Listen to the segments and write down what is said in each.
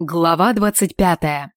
Глава 25.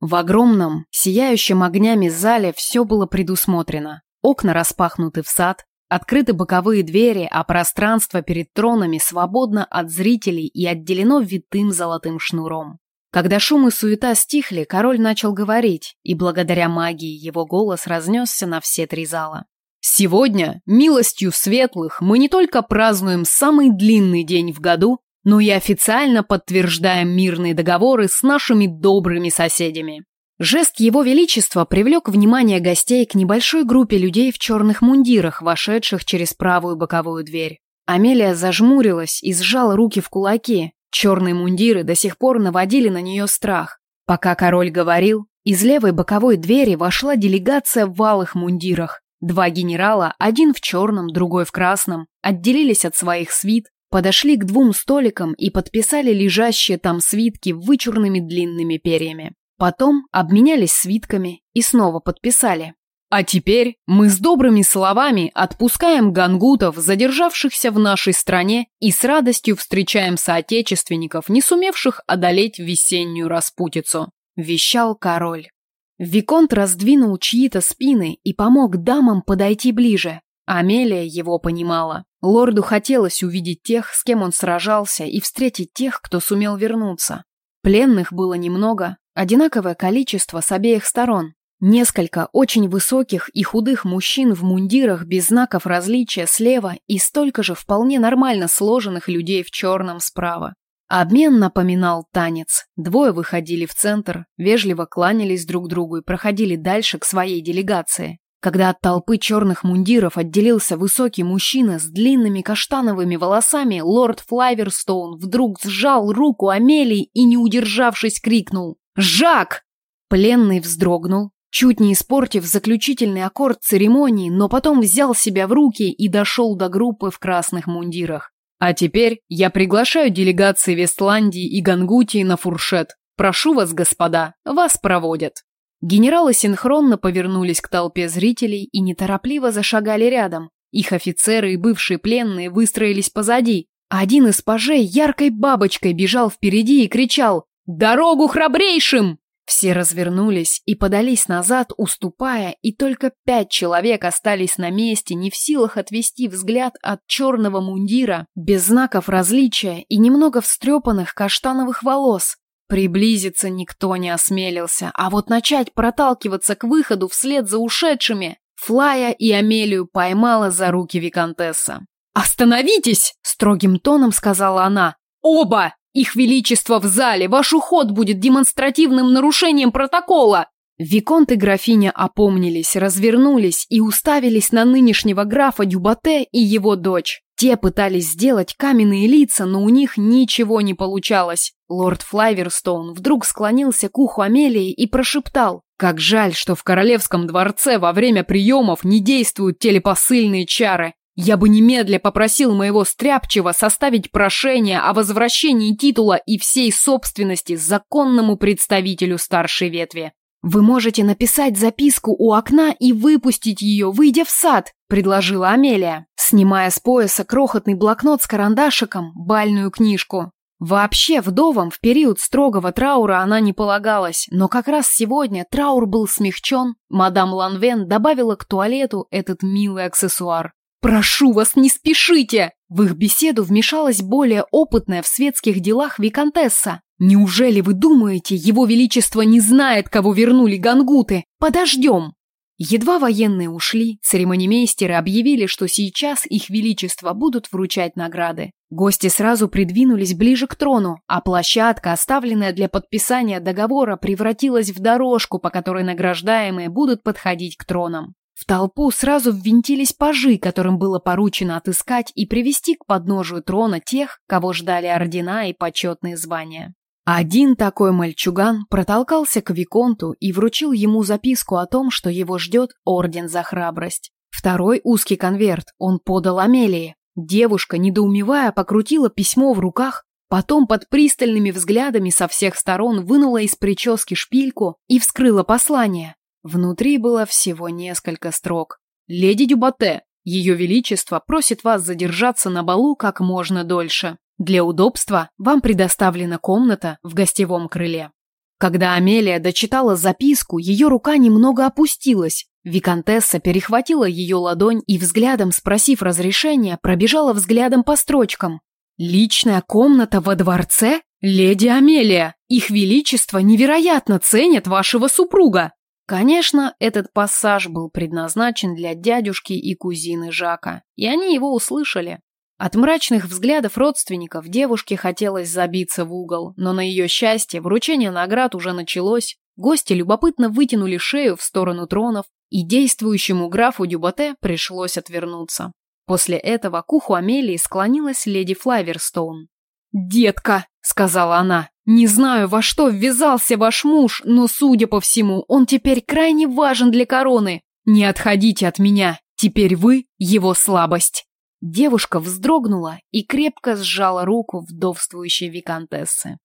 В огромном, сияющем огнями зале все было предусмотрено. Окна распахнуты в сад, открыты боковые двери, а пространство перед тронами свободно от зрителей и отделено витым золотым шнуром. Когда шум и суета стихли, король начал говорить, и благодаря магии его голос разнесся на все три зала. «Сегодня, милостью светлых, мы не только празднуем самый длинный день в году, но и официально подтверждаем мирные договоры с нашими добрыми соседями. Жест Его Величества привлек внимание гостей к небольшой группе людей в черных мундирах, вошедших через правую боковую дверь. Амелия зажмурилась и сжала руки в кулаки. Черные мундиры до сих пор наводили на нее страх. Пока король говорил, из левой боковой двери вошла делегация в алых мундирах. Два генерала, один в черном, другой в красном, отделились от своих свит подошли к двум столикам и подписали лежащие там свитки вычурными длинными перьями. Потом обменялись свитками и снова подписали. А теперь мы с добрыми словами отпускаем гангутов, задержавшихся в нашей стране, и с радостью встречаем соотечественников, не сумевших одолеть весеннюю распутицу, вещал король. Виконт раздвинул чьи-то спины и помог дамам подойти ближе. Амелия его понимала. Лорду хотелось увидеть тех, с кем он сражался, и встретить тех, кто сумел вернуться. Пленных было немного, одинаковое количество с обеих сторон. Несколько очень высоких и худых мужчин в мундирах без знаков различия слева и столько же вполне нормально сложенных людей в черном справа. Обмен напоминал танец. Двое выходили в центр, вежливо кланялись друг другу и проходили дальше к своей делегации. Когда от толпы черных мундиров отделился высокий мужчина с длинными каштановыми волосами, лорд Флайверстоун вдруг сжал руку Амелии и, не удержавшись, крикнул «Жак!». Пленный вздрогнул, чуть не испортив заключительный аккорд церемонии, но потом взял себя в руки и дошел до группы в красных мундирах. «А теперь я приглашаю делегации Вестландии и Гангутии на фуршет. Прошу вас, господа, вас проводят». Генералы синхронно повернулись к толпе зрителей и неторопливо зашагали рядом. Их офицеры и бывшие пленные выстроились позади. Один из пажей яркой бабочкой бежал впереди и кричал «Дорогу храбрейшим!». Все развернулись и подались назад, уступая, и только пять человек остались на месте, не в силах отвести взгляд от черного мундира, без знаков различия и немного встрепанных каштановых волос. Приблизиться никто не осмелился, а вот начать проталкиваться к выходу вслед за ушедшими Флая и Амелию поймала за руки Викантесса. «Остановитесь!» – строгим тоном сказала она. «Оба! Их величество в зале! Ваш уход будет демонстративным нарушением протокола!» Виконт и графиня опомнились, развернулись и уставились на нынешнего графа Дюбате и его дочь. Те пытались сделать каменные лица, но у них ничего не получалось. Лорд Флайверстоун вдруг склонился к уху Амелии и прошептал. «Как жаль, что в королевском дворце во время приемов не действуют телепосыльные чары. Я бы немедля попросил моего стряпчего составить прошение о возвращении титула и всей собственности законному представителю старшей ветви. «Вы можете написать записку у окна и выпустить ее, выйдя в сад», – предложила Амелия, снимая с пояса крохотный блокнот с карандашиком, бальную книжку. Вообще, вдовам в период строгого траура она не полагалась, но как раз сегодня траур был смягчен, мадам Ланвен добавила к туалету этот милый аксессуар. «Прошу вас, не спешите!» В их беседу вмешалась более опытная в светских делах виконтесса. «Неужели вы думаете, его величество не знает, кого вернули гангуты? Подождем!» Едва военные ушли, церемонимейстеры объявили, что сейчас их величество будут вручать награды. Гости сразу придвинулись ближе к трону, а площадка, оставленная для подписания договора, превратилась в дорожку, по которой награждаемые будут подходить к тронам. В толпу сразу ввинтились пажи, которым было поручено отыскать и привести к подножию трона тех, кого ждали ордена и почетные звания. Один такой мальчуган протолкался к Виконту и вручил ему записку о том, что его ждет орден за храбрость. Второй узкий конверт он подал Амелии. Девушка, недоумевая, покрутила письмо в руках, потом под пристальными взглядами со всех сторон вынула из прически шпильку и вскрыла послание. Внутри было всего несколько строк. «Леди Дюбате, ее Величество просит вас задержаться на балу как можно дольше. Для удобства вам предоставлена комната в гостевом крыле. Когда Амелия дочитала записку, ее рука немного опустилась. Викантесса перехватила ее ладонь и, взглядом спросив разрешения, пробежала взглядом по строчкам. «Личная комната во дворце? Леди Амелия, их величество невероятно ценят вашего супруга!» Конечно, этот пассаж был предназначен для дядюшки и кузины Жака, и они его услышали. От мрачных взглядов родственников девушке хотелось забиться в угол, но на ее счастье вручение наград уже началось, гости любопытно вытянули шею в сторону тронов, и действующему графу Дюботе пришлось отвернуться. После этого к уху Амелии склонилась леди Флайверстоун. «Детка!» — сказала она. «Не знаю, во что ввязался ваш муж, но, судя по всему, он теперь крайне важен для короны. Не отходите от меня, теперь вы — его слабость». Девушка вздрогнула и крепко сжала руку вдовствующей виконтессы.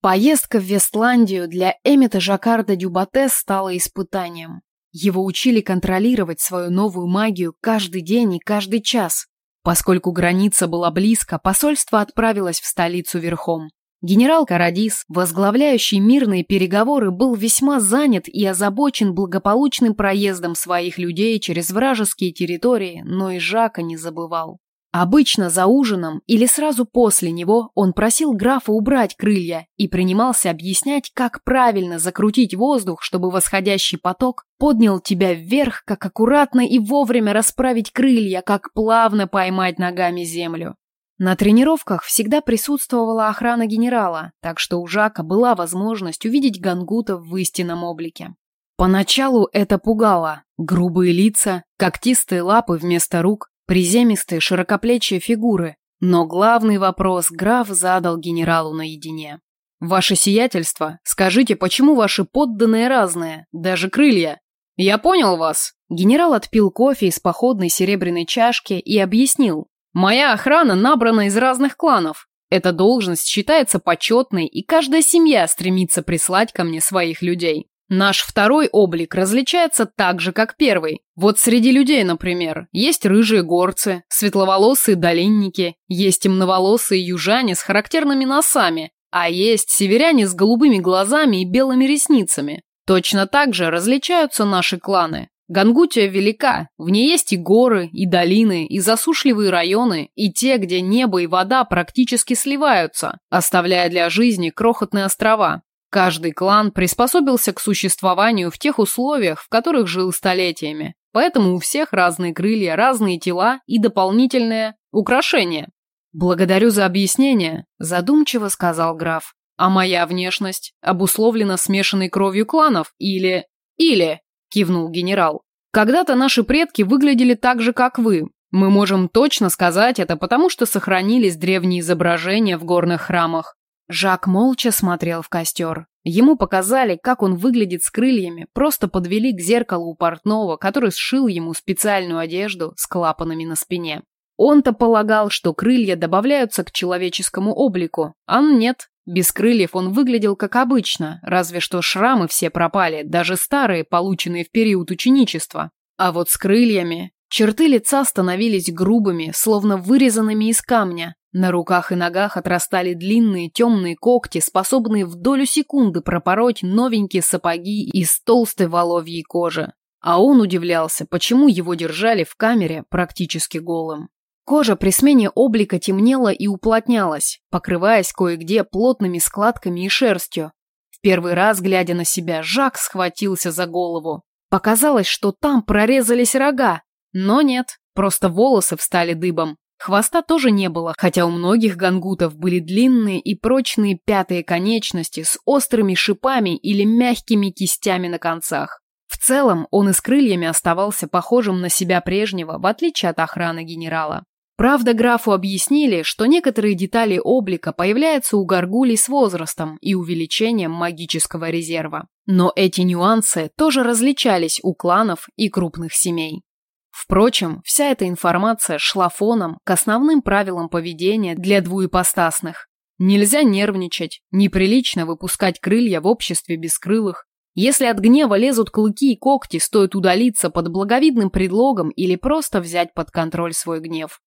Поездка в Вестландию для Эмита Жакарда Дюбате стала испытанием. Его учили контролировать свою новую магию каждый день и каждый час. Поскольку граница была близко, посольство отправилось в столицу верхом. Генерал Карадис, возглавляющий мирные переговоры, был весьма занят и озабочен благополучным проездом своих людей через вражеские территории, но и Жака не забывал. Обычно за ужином или сразу после него он просил графа убрать крылья и принимался объяснять, как правильно закрутить воздух, чтобы восходящий поток поднял тебя вверх, как аккуратно и вовремя расправить крылья, как плавно поймать ногами землю. На тренировках всегда присутствовала охрана генерала, так что у Жака была возможность увидеть гангутов в истинном облике. Поначалу это пугало. Грубые лица, когтистые лапы вместо рук, Приземистые, широкоплечие фигуры. Но главный вопрос граф задал генералу наедине. «Ваше сиятельство, скажите, почему ваши подданные разные, даже крылья?» «Я понял вас». Генерал отпил кофе из походной серебряной чашки и объяснил. «Моя охрана набрана из разных кланов. Эта должность считается почетной, и каждая семья стремится прислать ко мне своих людей. Наш второй облик различается так же, как первый. Вот среди людей, например, есть рыжие горцы, светловолосые долинники, есть темноволосые южане с характерными носами, а есть северяне с голубыми глазами и белыми ресницами. Точно так же различаются наши кланы. Гангутия велика, в ней есть и горы, и долины, и засушливые районы, и те, где небо и вода практически сливаются, оставляя для жизни крохотные острова. Каждый клан приспособился к существованию в тех условиях, в которых жил столетиями. Поэтому у всех разные крылья, разные тела и дополнительные украшения. «Благодарю за объяснение», – задумчиво сказал граф. «А моя внешность обусловлена смешанной кровью кланов или...» «Или...» – кивнул генерал. «Когда-то наши предки выглядели так же, как вы. Мы можем точно сказать это, потому что сохранились древние изображения в горных храмах. Жак молча смотрел в костер. Ему показали, как он выглядит с крыльями, просто подвели к зеркалу у портного, который сшил ему специальную одежду с клапанами на спине. Он-то полагал, что крылья добавляются к человеческому облику, а нет. Без крыльев он выглядел как обычно, разве что шрамы все пропали, даже старые, полученные в период ученичества. А вот с крыльями черты лица становились грубыми, словно вырезанными из камня, на руках и ногах отрастали длинные темные когти, способные в долю секунды пропороть новенькие сапоги из толстой воловьей кожи. А он удивлялся, почему его держали в камере практически голым. Кожа при смене облика темнела и уплотнялась, покрываясь кое-где плотными складками и шерстью. В первый раз, глядя на себя, Жак схватился за голову. Показалось, что там прорезались рога, но нет, просто волосы встали дыбом. Хвоста тоже не было, хотя у многих гангутов были длинные и прочные пятые конечности с острыми шипами или мягкими кистями на концах. В целом, он и с крыльями оставался похожим на себя прежнего, в отличие от охраны генерала. Правда, графу объяснили, что некоторые детали облика появляются у горгулей с возрастом и увеличением магического резерва. Но эти нюансы тоже различались у кланов и крупных семей. Впрочем, вся эта информация шла фоном к основным правилам поведения для двуепостасных. Нельзя нервничать, неприлично выпускать крылья в обществе бескрылых. Если от гнева лезут клыки и когти, стоит удалиться под благовидным предлогом или просто взять под контроль свой гнев.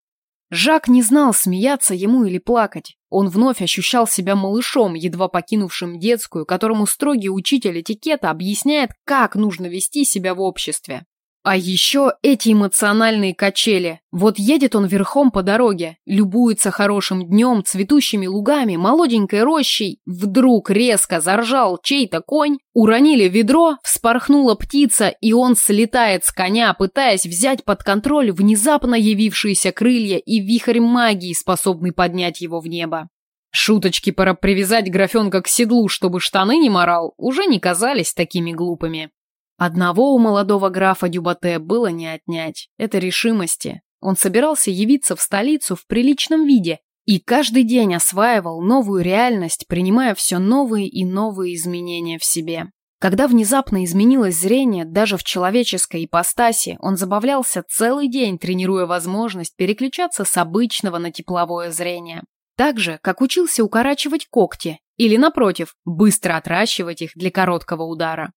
Жак не знал, смеяться ему или плакать. Он вновь ощущал себя малышом, едва покинувшим детскую, которому строгий учитель этикета объясняет, как нужно вести себя в обществе. А еще эти эмоциональные качели. Вот едет он верхом по дороге, любуется хорошим днем, цветущими лугами, молоденькой рощей. Вдруг резко заржал чей-то конь, уронили ведро, вспорхнула птица, и он слетает с коня, пытаясь взять под контроль внезапно явившиеся крылья и вихрь магии, способный поднять его в небо. Шуточки пора привязать графенка к седлу, чтобы штаны не морал, уже не казались такими глупыми. Одного у молодого графа Дюбате было не отнять. Это решимости. Он собирался явиться в столицу в приличном виде и каждый день осваивал новую реальность, принимая все новые и новые изменения в себе. Когда внезапно изменилось зрение, даже в человеческой ипостаси, он забавлялся целый день, тренируя возможность переключаться с обычного на тепловое зрение. Так же, как учился укорачивать когти, или, напротив, быстро отращивать их для короткого удара.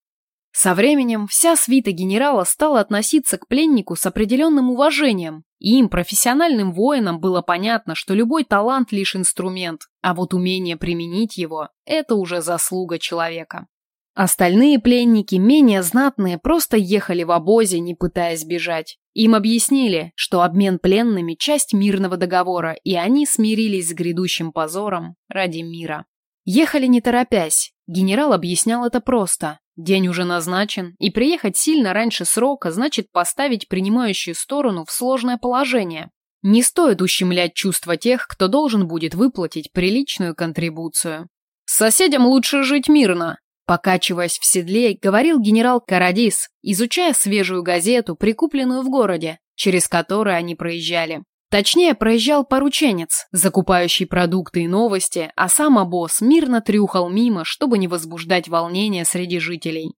Со временем вся свита генерала стала относиться к пленнику с определенным уважением, и им, профессиональным воинам, было понятно, что любой талант лишь инструмент, а вот умение применить его – это уже заслуга человека. Остальные пленники, менее знатные, просто ехали в обозе, не пытаясь бежать. Им объяснили, что обмен пленными – часть мирного договора, и они смирились с грядущим позором ради мира. Ехали не торопясь. Генерал объяснял это просто. День уже назначен, и приехать сильно раньше срока значит поставить принимающую сторону в сложное положение. Не стоит ущемлять чувства тех, кто должен будет выплатить приличную контрибуцию. «Соседям лучше жить мирно», Покачиваясь в седле, говорил генерал Карадис, изучая свежую газету, прикупленную в городе, через которую они проезжали. Точнее, проезжал порученец, закупающий продукты и новости, а сам обоз мирно трюхал мимо, чтобы не возбуждать волнения среди жителей.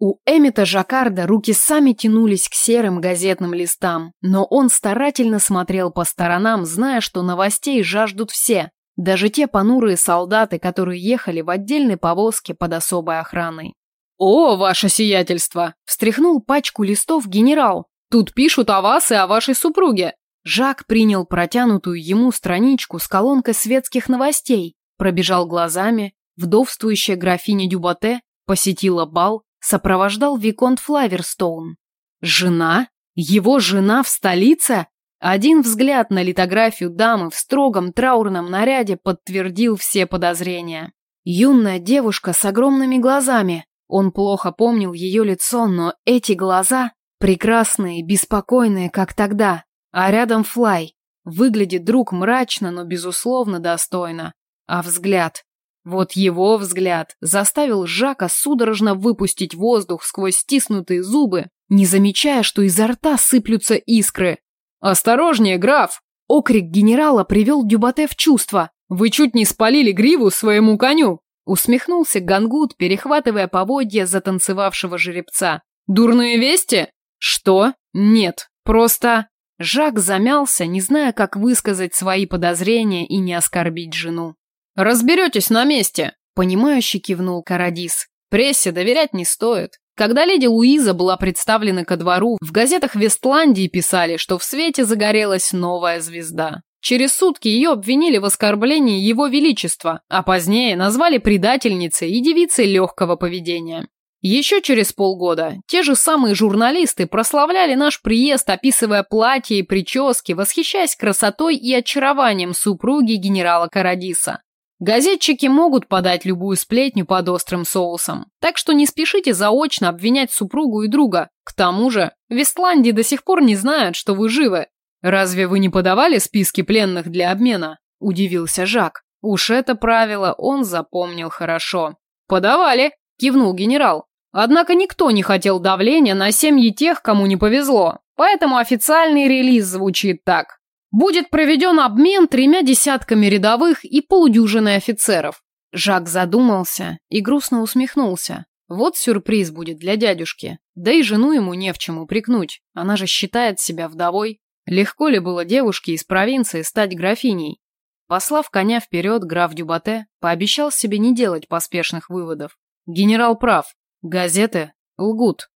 У Эмита Жакарда руки сами тянулись к серым газетным листам, но он старательно смотрел по сторонам, зная, что новостей жаждут все, даже те понурые солдаты, которые ехали в отдельной повозке под особой охраной. «О, ваше сиятельство!» – встряхнул пачку листов генерал. «Тут пишут о вас и о вашей супруге. Жак принял протянутую ему страничку с колонкой светских новостей, пробежал глазами, вдовствующая графиня Дюбате посетила бал, сопровождал Виконт Флаверстоун. Жена? Его жена в столице? Один взгляд на литографию дамы в строгом траурном наряде подтвердил все подозрения. Юная девушка с огромными глазами. Он плохо помнил ее лицо, но эти глаза, прекрасные, беспокойные, как тогда, а рядом Флай. Выглядит друг мрачно, но, безусловно, достойно. А взгляд... Вот его взгляд заставил Жака судорожно выпустить воздух сквозь стиснутые зубы, не замечая, что изо рта сыплются искры. «Осторожнее, граф!» Окрик генерала привел Дюбате в чувство. «Вы чуть не спалили гриву своему коню!» Усмехнулся Гангут, перехватывая поводья затанцевавшего жеребца. «Дурные вести?» «Что? Нет, просто...» Жак замялся, не зная, как высказать свои подозрения и не оскорбить жену. «Разберетесь на месте», – понимающе кивнул Карадис. «Прессе доверять не стоит. Когда леди Луиза была представлена ко двору, в газетах Вестландии писали, что в свете загорелась новая звезда. Через сутки ее обвинили в оскорблении его величества, а позднее назвали предательницей и девицей легкого поведения. Еще через полгода те же самые журналисты прославляли наш приезд, описывая платья и прически, восхищаясь красотой и очарованием супруги генерала Карадиса. Газетчики могут подать любую сплетню под острым соусом, так что не спешите заочно обвинять супругу и друга. К тому же, в Исландии до сих пор не знают, что вы живы. Разве вы не подавали списки пленных для обмена? Удивился Жак. Уж это правило он запомнил хорошо. Подавали, кивнул генерал. Однако никто не хотел давления на семьи тех, кому не повезло. Поэтому официальный релиз звучит так. Будет проведен обмен тремя десятками рядовых и полудюжиной офицеров. Жак задумался и грустно усмехнулся. Вот сюрприз будет для дядюшки. Да и жену ему не в чем упрекнуть. Она же считает себя вдовой. Легко ли было девушке из провинции стать графиней? Послав коня вперед, граф Дюбате пообещал себе не делать поспешных выводов. Генерал прав. Газеты лгут.